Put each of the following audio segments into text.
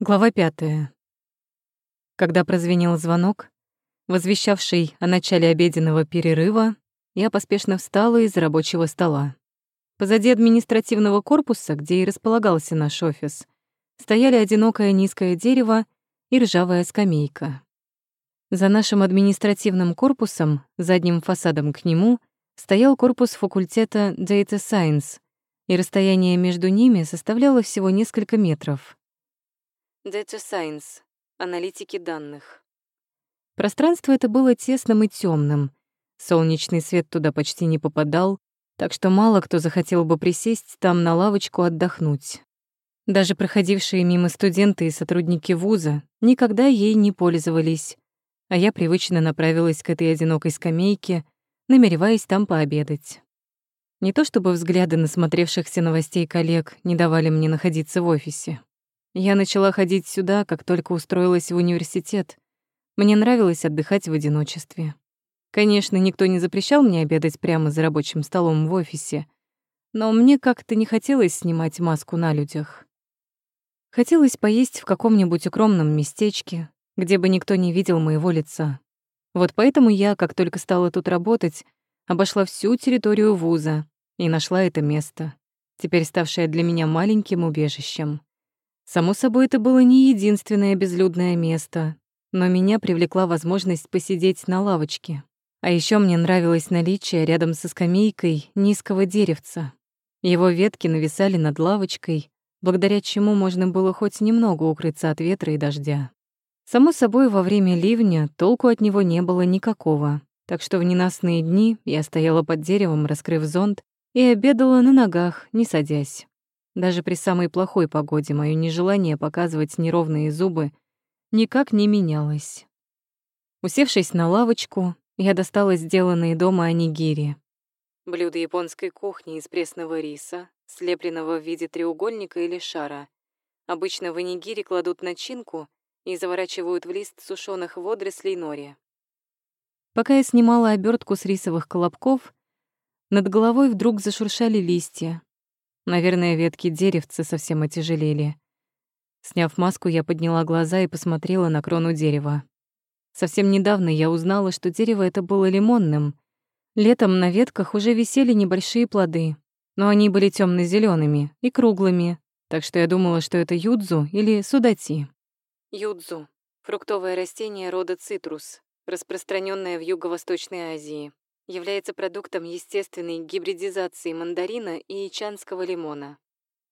Глава пятая. Когда прозвенел звонок, возвещавший о начале обеденного перерыва, я поспешно встала из рабочего стола. Позади административного корпуса, где и располагался наш офис, стояли одинокое низкое дерево и ржавая скамейка. За нашим административным корпусом, задним фасадом к нему, стоял корпус факультета Data Science, и расстояние между ними составляло всего несколько метров. Data Science. Аналитики данных. Пространство это было тесным и темным. Солнечный свет туда почти не попадал, так что мало кто захотел бы присесть там на лавочку отдохнуть. Даже проходившие мимо студенты и сотрудники вуза никогда ей не пользовались, а я привычно направилась к этой одинокой скамейке, намереваясь там пообедать. Не то чтобы взгляды насмотревшихся новостей коллег не давали мне находиться в офисе. Я начала ходить сюда, как только устроилась в университет. Мне нравилось отдыхать в одиночестве. Конечно, никто не запрещал мне обедать прямо за рабочим столом в офисе, но мне как-то не хотелось снимать маску на людях. Хотелось поесть в каком-нибудь укромном местечке, где бы никто не видел моего лица. Вот поэтому я, как только стала тут работать, обошла всю территорию вуза и нашла это место, теперь ставшее для меня маленьким убежищем. Само собой, это было не единственное безлюдное место, но меня привлекла возможность посидеть на лавочке. А еще мне нравилось наличие рядом со скамейкой низкого деревца. Его ветки нависали над лавочкой, благодаря чему можно было хоть немного укрыться от ветра и дождя. Само собой, во время ливня толку от него не было никакого, так что в ненастные дни я стояла под деревом, раскрыв зонт, и обедала на ногах, не садясь. Даже при самой плохой погоде моё нежелание показывать неровные зубы никак не менялось. Усевшись на лавочку, я достала сделанные дома анигири. Блюдо японской кухни из пресного риса, слепленного в виде треугольника или шара. Обычно в анигири кладут начинку и заворачивают в лист сушёных водорослей нори. Пока я снимала обертку с рисовых колобков, над головой вдруг зашуршали листья, Наверное, ветки деревца совсем отяжелели. Сняв маску, я подняла глаза и посмотрела на крону дерева. Совсем недавно я узнала, что дерево это было лимонным. Летом на ветках уже висели небольшие плоды, но они были темно зелеными и круглыми, так что я думала, что это юдзу или судати. Юдзу — фруктовое растение рода цитрус, распространенное в Юго-Восточной Азии является продуктом естественной гибридизации мандарина и ичанского лимона.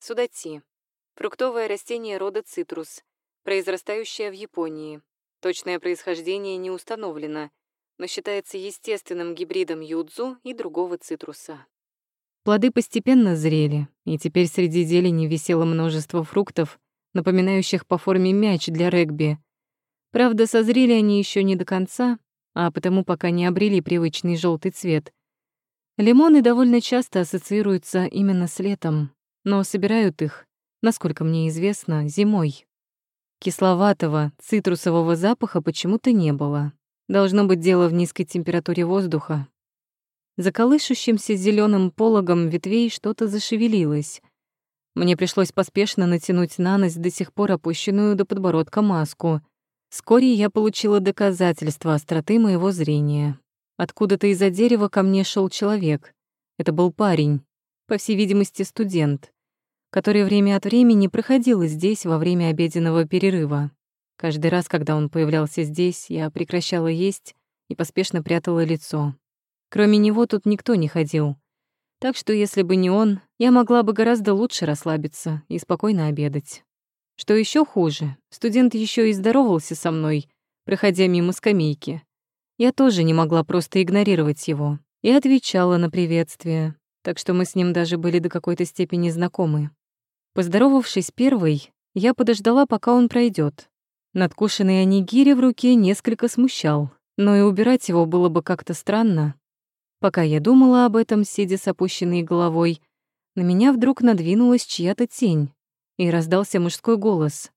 Судати – фруктовое растение рода цитрус, произрастающее в Японии. Точное происхождение не установлено, но считается естественным гибридом юдзу и другого цитруса. Плоды постепенно зрели, и теперь среди зелени висело множество фруктов, напоминающих по форме мяч для регби. Правда, созрели они еще не до конца, а потому пока не обрели привычный желтый цвет. Лимоны довольно часто ассоциируются именно с летом, но собирают их, насколько мне известно, зимой. Кисловатого, цитрусового запаха почему-то не было. Должно быть дело в низкой температуре воздуха. За колышущимся зеленым пологом ветвей что-то зашевелилось. Мне пришлось поспешно натянуть на нос до сих пор опущенную до подбородка маску — Вскоре я получила доказательство остроты моего зрения. Откуда-то из-за дерева ко мне шел человек. Это был парень, по всей видимости, студент, который время от времени проходил здесь во время обеденного перерыва. Каждый раз, когда он появлялся здесь, я прекращала есть и поспешно прятала лицо. Кроме него тут никто не ходил. Так что, если бы не он, я могла бы гораздо лучше расслабиться и спокойно обедать. Что еще хуже, студент еще и здоровался со мной, проходя мимо скамейки. Я тоже не могла просто игнорировать его и отвечала на приветствие, так что мы с ним даже были до какой-то степени знакомы. Поздоровавшись первой, я подождала, пока он пройдет. Надкушенный анигири в руке несколько смущал, но и убирать его было бы как-то странно. Пока я думала об этом, сидя с опущенной головой, на меня вдруг надвинулась чья-то тень и раздался мужской голос.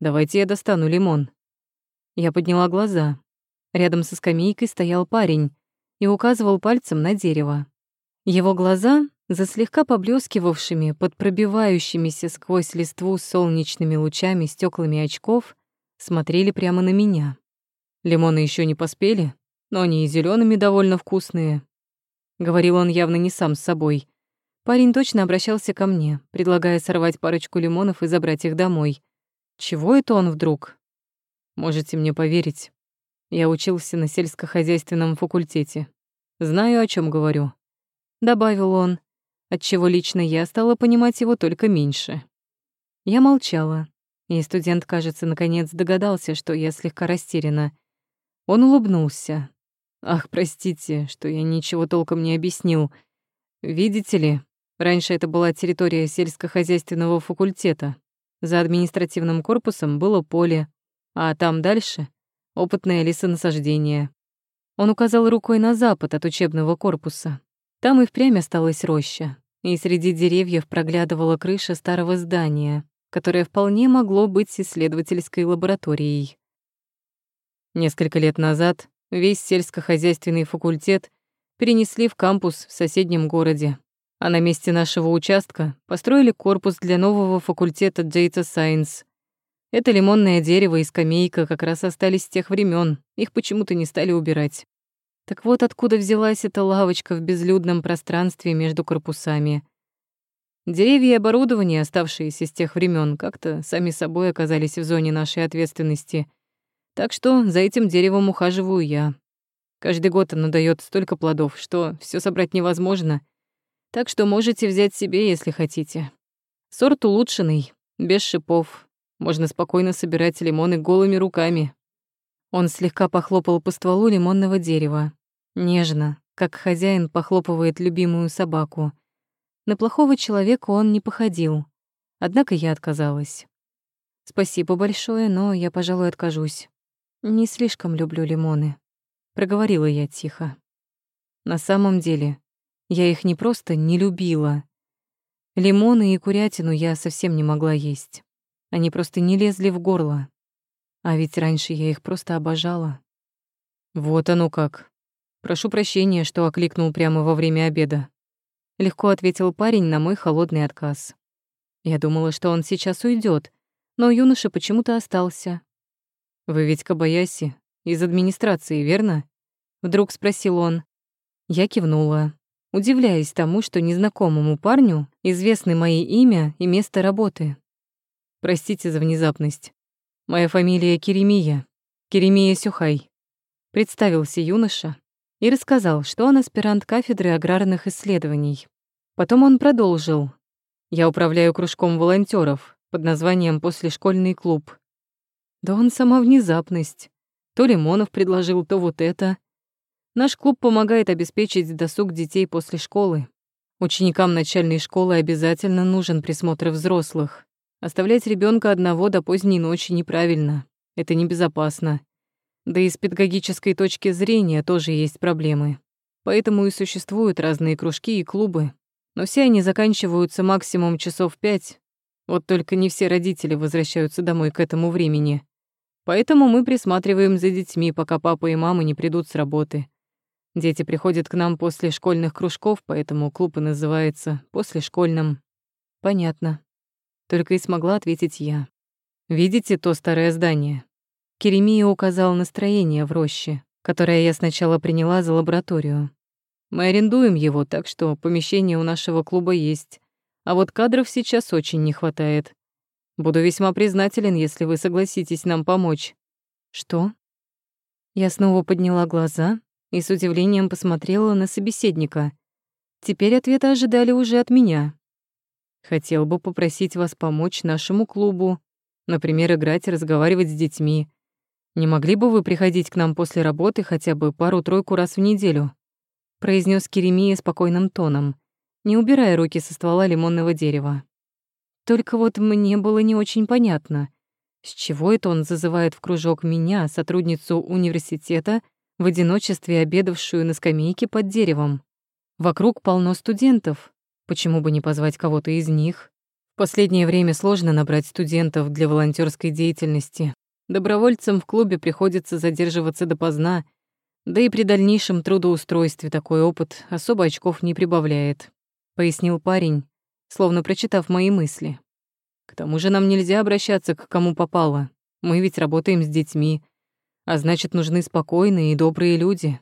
«Давайте я достану лимон». Я подняла глаза. Рядом со скамейкой стоял парень и указывал пальцем на дерево. Его глаза, За слегка поблескивавшими под пробивающимися сквозь листву солнечными лучами стеклами очков смотрели прямо на меня. Лимоны еще не поспели, но они и зелеными довольно вкусные. Говорил он явно не сам с собой. Парень точно обращался ко мне, предлагая сорвать парочку лимонов и забрать их домой. Чего это он вдруг? Можете мне поверить. Я учился на сельскохозяйственном факультете. Знаю, о чем говорю. Добавил он, отчего лично я стала понимать его только меньше. Я молчала, и студент, кажется, наконец догадался, что я слегка растеряна. Он улыбнулся, Ах, простите, что я ничего толком не объяснил. Видите ли, раньше это была территория сельскохозяйственного факультета. За административным корпусом было поле, а там дальше — опытное лесонасаждение. Он указал рукой на запад от учебного корпуса. Там и впрямь осталась роща, и среди деревьев проглядывала крыша старого здания, которое вполне могло быть исследовательской лабораторией. Несколько лет назад Весь сельскохозяйственный факультет перенесли в кампус в соседнем городе, а на месте нашего участка построили корпус для нового факультета Data Science. Это лимонное дерево и скамейка как раз остались с тех времен, их почему-то не стали убирать. Так вот откуда взялась эта лавочка в безлюдном пространстве между корпусами. Деревья и оборудование, оставшиеся с тех времен, как-то сами собой оказались в зоне нашей ответственности — так что за этим деревом ухаживаю я. Каждый год оно дает столько плодов, что все собрать невозможно. Так что можете взять себе, если хотите. Сорт улучшенный, без шипов. Можно спокойно собирать лимоны голыми руками. Он слегка похлопал по стволу лимонного дерева. Нежно, как хозяин похлопывает любимую собаку. На плохого человека он не походил. Однако я отказалась. Спасибо большое, но я, пожалуй, откажусь. «Не слишком люблю лимоны», — проговорила я тихо. На самом деле, я их не просто не любила. Лимоны и курятину я совсем не могла есть. Они просто не лезли в горло. А ведь раньше я их просто обожала. Вот оно как. Прошу прощения, что окликнул прямо во время обеда. Легко ответил парень на мой холодный отказ. Я думала, что он сейчас уйдет, но юноша почему-то остался, «Вы ведь Кабаяси, из администрации, верно?» Вдруг спросил он. Я кивнула, удивляясь тому, что незнакомому парню известны мои имя и место работы. Простите за внезапность. Моя фамилия Керемия, Керемия Сюхай. Представился юноша и рассказал, что он аспирант кафедры аграрных исследований. Потом он продолжил. Я управляю кружком волонтеров под названием «Послешкольный клуб». Да он сама внезапность. То Лимонов предложил, то вот это. Наш клуб помогает обеспечить досуг детей после школы. Ученикам начальной школы обязательно нужен присмотр взрослых. Оставлять ребенка одного до поздней ночи неправильно. Это небезопасно. Да и с педагогической точки зрения тоже есть проблемы. Поэтому и существуют разные кружки и клубы. Но все они заканчиваются максимум часов пять. Вот только не все родители возвращаются домой к этому времени. Поэтому мы присматриваем за детьми, пока папа и мама не придут с работы. Дети приходят к нам после школьных кружков, поэтому клуб и называется «послешкольным». Понятно. Только и смогла ответить я. Видите то старое здание? Керемия указал настроение в роще, которое я сначала приняла за лабораторию. Мы арендуем его, так что помещение у нашего клуба есть. А вот кадров сейчас очень не хватает. Буду весьма признателен, если вы согласитесь нам помочь». «Что?» Я снова подняла глаза и с удивлением посмотрела на собеседника. Теперь ответа ожидали уже от меня. «Хотел бы попросить вас помочь нашему клубу, например, играть и разговаривать с детьми. Не могли бы вы приходить к нам после работы хотя бы пару-тройку раз в неделю?» произнес Керемия спокойным тоном, не убирая руки со ствола лимонного дерева. Только вот мне было не очень понятно, с чего это он зазывает в кружок меня, сотрудницу университета, в одиночестве обедавшую на скамейке под деревом. Вокруг полно студентов. Почему бы не позвать кого-то из них? В последнее время сложно набрать студентов для волонтерской деятельности. Добровольцам в клубе приходится задерживаться допоздна, да и при дальнейшем трудоустройстве такой опыт особо очков не прибавляет. — пояснил парень, словно прочитав мои мысли. «К тому же нам нельзя обращаться к кому попало. Мы ведь работаем с детьми, а значит, нужны спокойные и добрые люди.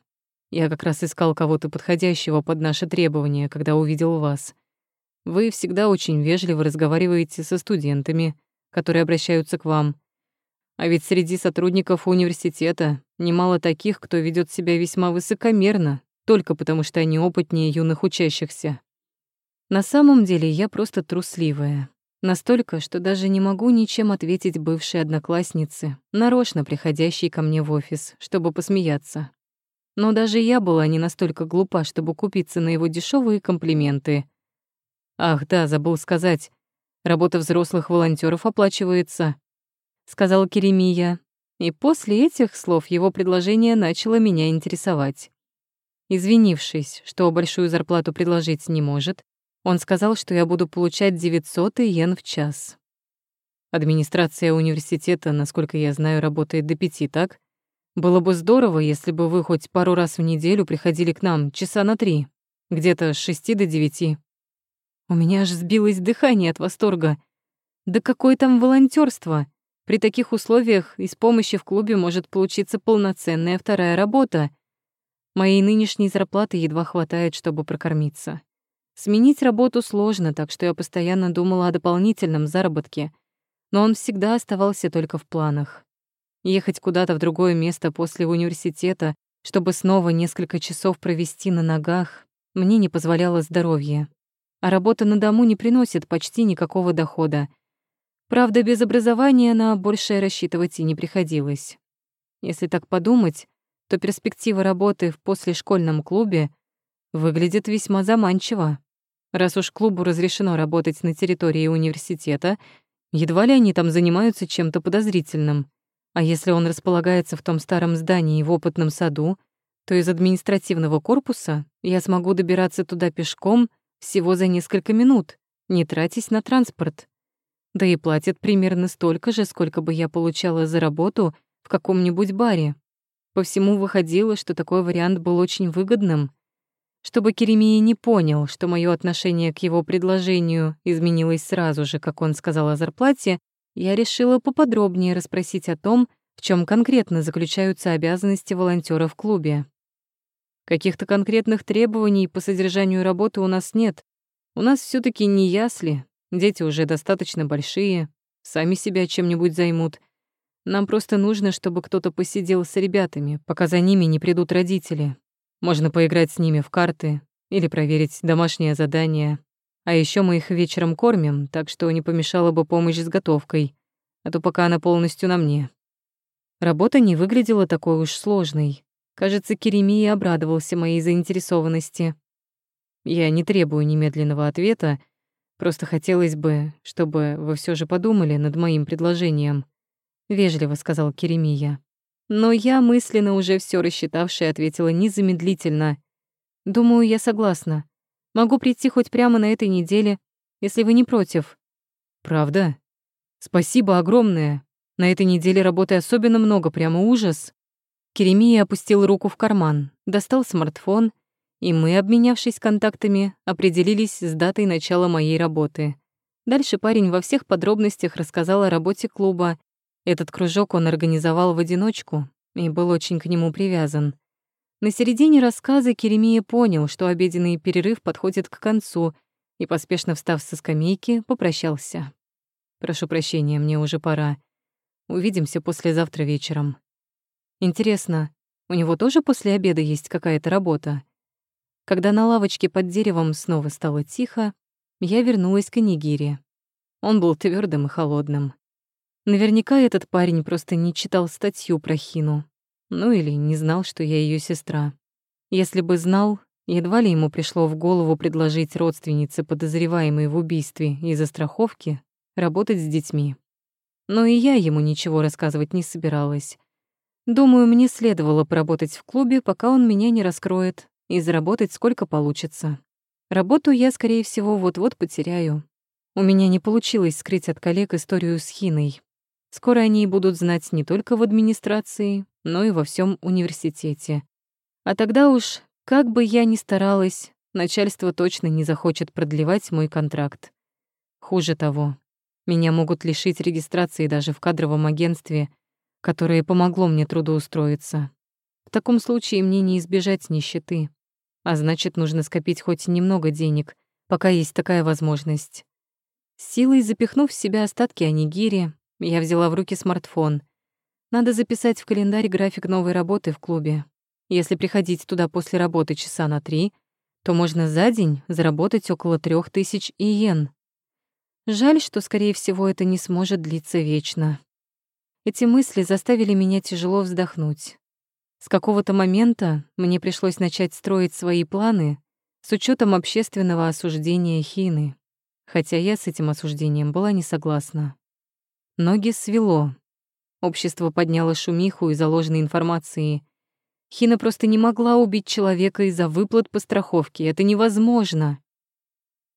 Я как раз искал кого-то подходящего под наши требования, когда увидел вас. Вы всегда очень вежливо разговариваете со студентами, которые обращаются к вам. А ведь среди сотрудников университета немало таких, кто ведет себя весьма высокомерно, только потому что они опытнее юных учащихся. На самом деле я просто трусливая. Настолько, что даже не могу ничем ответить бывшей однокласснице, нарочно приходящей ко мне в офис, чтобы посмеяться. Но даже я была не настолько глупа, чтобы купиться на его дешевые комплименты. Ах, да, забыл сказать. Работа взрослых волонтеров оплачивается, сказал Керемия. И после этих слов его предложение начало меня интересовать. Извинившись, что большую зарплату предложить не может, он сказал, что я буду получать 900 йен в час. Администрация университета, насколько я знаю, работает до пяти, так? Было бы здорово, если бы вы хоть пару раз в неделю приходили к нам часа на три, где-то с шести до девяти. У меня аж сбилось дыхание от восторга. Да какое там волонтерство! При таких условиях из помощи в клубе может получиться полноценная вторая работа. Моей нынешней зарплаты едва хватает, чтобы прокормиться. Сменить работу сложно, так что я постоянно думала о дополнительном заработке, но он всегда оставался только в планах. Ехать куда-то в другое место после университета, чтобы снова несколько часов провести на ногах, мне не позволяло здоровье. А работа на дому не приносит почти никакого дохода. Правда, без образования на большее рассчитывать и не приходилось. Если так подумать, то перспектива работы в послешкольном клубе выглядит весьма заманчиво. Раз уж клубу разрешено работать на территории университета, едва ли они там занимаются чем-то подозрительным. А если он располагается в том старом здании в опытном саду, то из административного корпуса я смогу добираться туда пешком всего за несколько минут, не тратясь на транспорт. Да и платят примерно столько же, сколько бы я получала за работу в каком-нибудь баре. По всему выходило, что такой вариант был очень выгодным. Чтобы Керемия не понял, что мое отношение к его предложению изменилось сразу же, как он сказал о зарплате, я решила поподробнее расспросить о том, в чем конкретно заключаются обязанности волонтера в клубе. Каких-то конкретных требований по содержанию работы у нас нет. У нас все таки не ясли, дети уже достаточно большие, сами себя чем-нибудь займут. Нам просто нужно, чтобы кто-то посидел с ребятами, пока за ними не придут родители. Можно поиграть с ними в карты или проверить домашнее задание. А еще мы их вечером кормим, так что не помешала бы помощь с готовкой, а то пока она полностью на мне. Работа не выглядела такой уж сложной. Кажется, Керемия обрадовался моей заинтересованности. Я не требую немедленного ответа, просто хотелось бы, чтобы вы все же подумали над моим предложением, вежливо сказал Керемия. Но я, мысленно уже все рассчитавшая, ответила незамедлительно. Думаю, я согласна. Могу прийти хоть прямо на этой неделе, если вы не против». «Правда? Спасибо огромное. На этой неделе работы особенно много, прямо ужас». Керемия опустил руку в карман, достал смартфон, и мы, обменявшись контактами, определились с датой начала моей работы. Дальше парень во всех подробностях рассказал о работе клуба. Этот кружок он организовал в одиночку и был очень к нему привязан. На середине рассказа Керемия понял, что обеденный перерыв подходит к концу, и, поспешно встав со скамейки, попрощался. «Прошу прощения, мне уже пора. Увидимся послезавтра вечером». «Интересно, у него тоже после обеда есть какая-то работа?» Когда на лавочке под деревом снова стало тихо, я вернулась к Нигире. Он был твердым и холодным. Наверняка этот парень просто не читал статью про Хину. Ну или не знал, что я ее сестра. Если бы знал, едва ли ему пришло в голову предложить родственнице, подозреваемой в убийстве из-за страховки, работать с детьми. Но и я ему ничего рассказывать не собиралась. Думаю, мне следовало поработать в клубе, пока он меня не раскроет, и заработать сколько получится. Работу я, скорее всего, вот-вот потеряю. У меня не получилось скрыть от коллег историю с Хиной. Скоро они будут знать не только в администрации, но и во всем университете. А тогда уж, как бы я ни старалась, начальство точно не захочет продлевать мой контракт. Хуже того, меня могут лишить регистрации даже в кадровом агентстве, которое помогло мне трудоустроиться. В таком случае мне не избежать нищеты, а значит, нужно скопить хоть немного денег, пока есть такая возможность. С силой запихнув в себя остатки анигири, я взяла в руки смартфон. Надо записать в календарь график новой работы в клубе. Если приходить туда после работы часа на три, то можно за день заработать около трех тысяч иен. Жаль, что, скорее всего, это не сможет длиться вечно. Эти мысли заставили меня тяжело вздохнуть. С какого-то момента мне пришлось начать строить свои планы с учетом общественного осуждения Хины хотя я с этим осуждением была не согласна. Ноги свело. Общество подняло шумиху из-за ложной информации. Хина просто не могла убить человека из-за выплат по страховке. Это невозможно.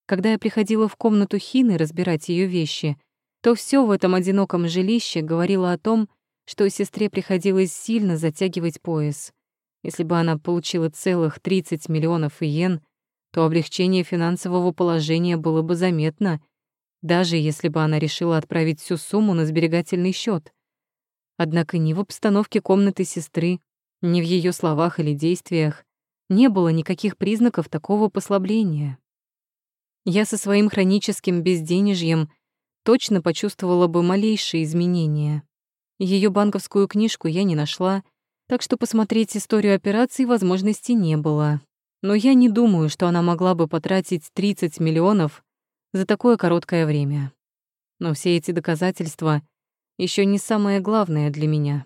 Когда я приходила в комнату Хины разбирать ее вещи, то все в этом одиноком жилище говорило о том, что сестре приходилось сильно затягивать пояс. Если бы она получила целых 30 миллионов иен, то облегчение финансового положения было бы заметно, даже если бы она решила отправить всю сумму на сберегательный счет. Однако ни в обстановке комнаты сестры, ни в ее словах или действиях не было никаких признаков такого послабления. Я со своим хроническим безденежьем точно почувствовала бы малейшие изменения. Ее банковскую книжку я не нашла, так что посмотреть историю операций возможности не было но я не думаю, что она могла бы потратить 30 миллионов за такое короткое время. Но все эти доказательства еще не самое главное для меня.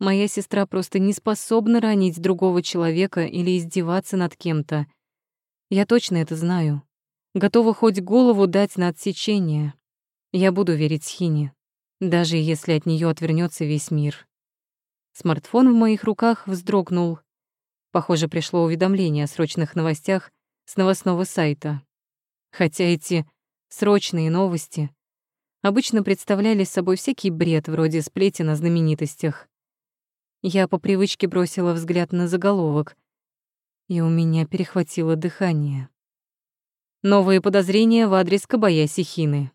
Моя сестра просто не способна ранить другого человека или издеваться над кем-то. Я точно это знаю. Готова хоть голову дать на отсечение. Я буду верить Хине, даже если от нее отвернется весь мир. Смартфон в моих руках вздрогнул, Похоже, пришло уведомление о срочных новостях с новостного сайта. Хотя эти срочные новости обычно представляли собой всякий бред вроде сплетен о знаменитостях. Я по привычке бросила взгляд на заголовок, и у меня перехватило дыхание. Новые подозрения в адрес Кабаяси Хины.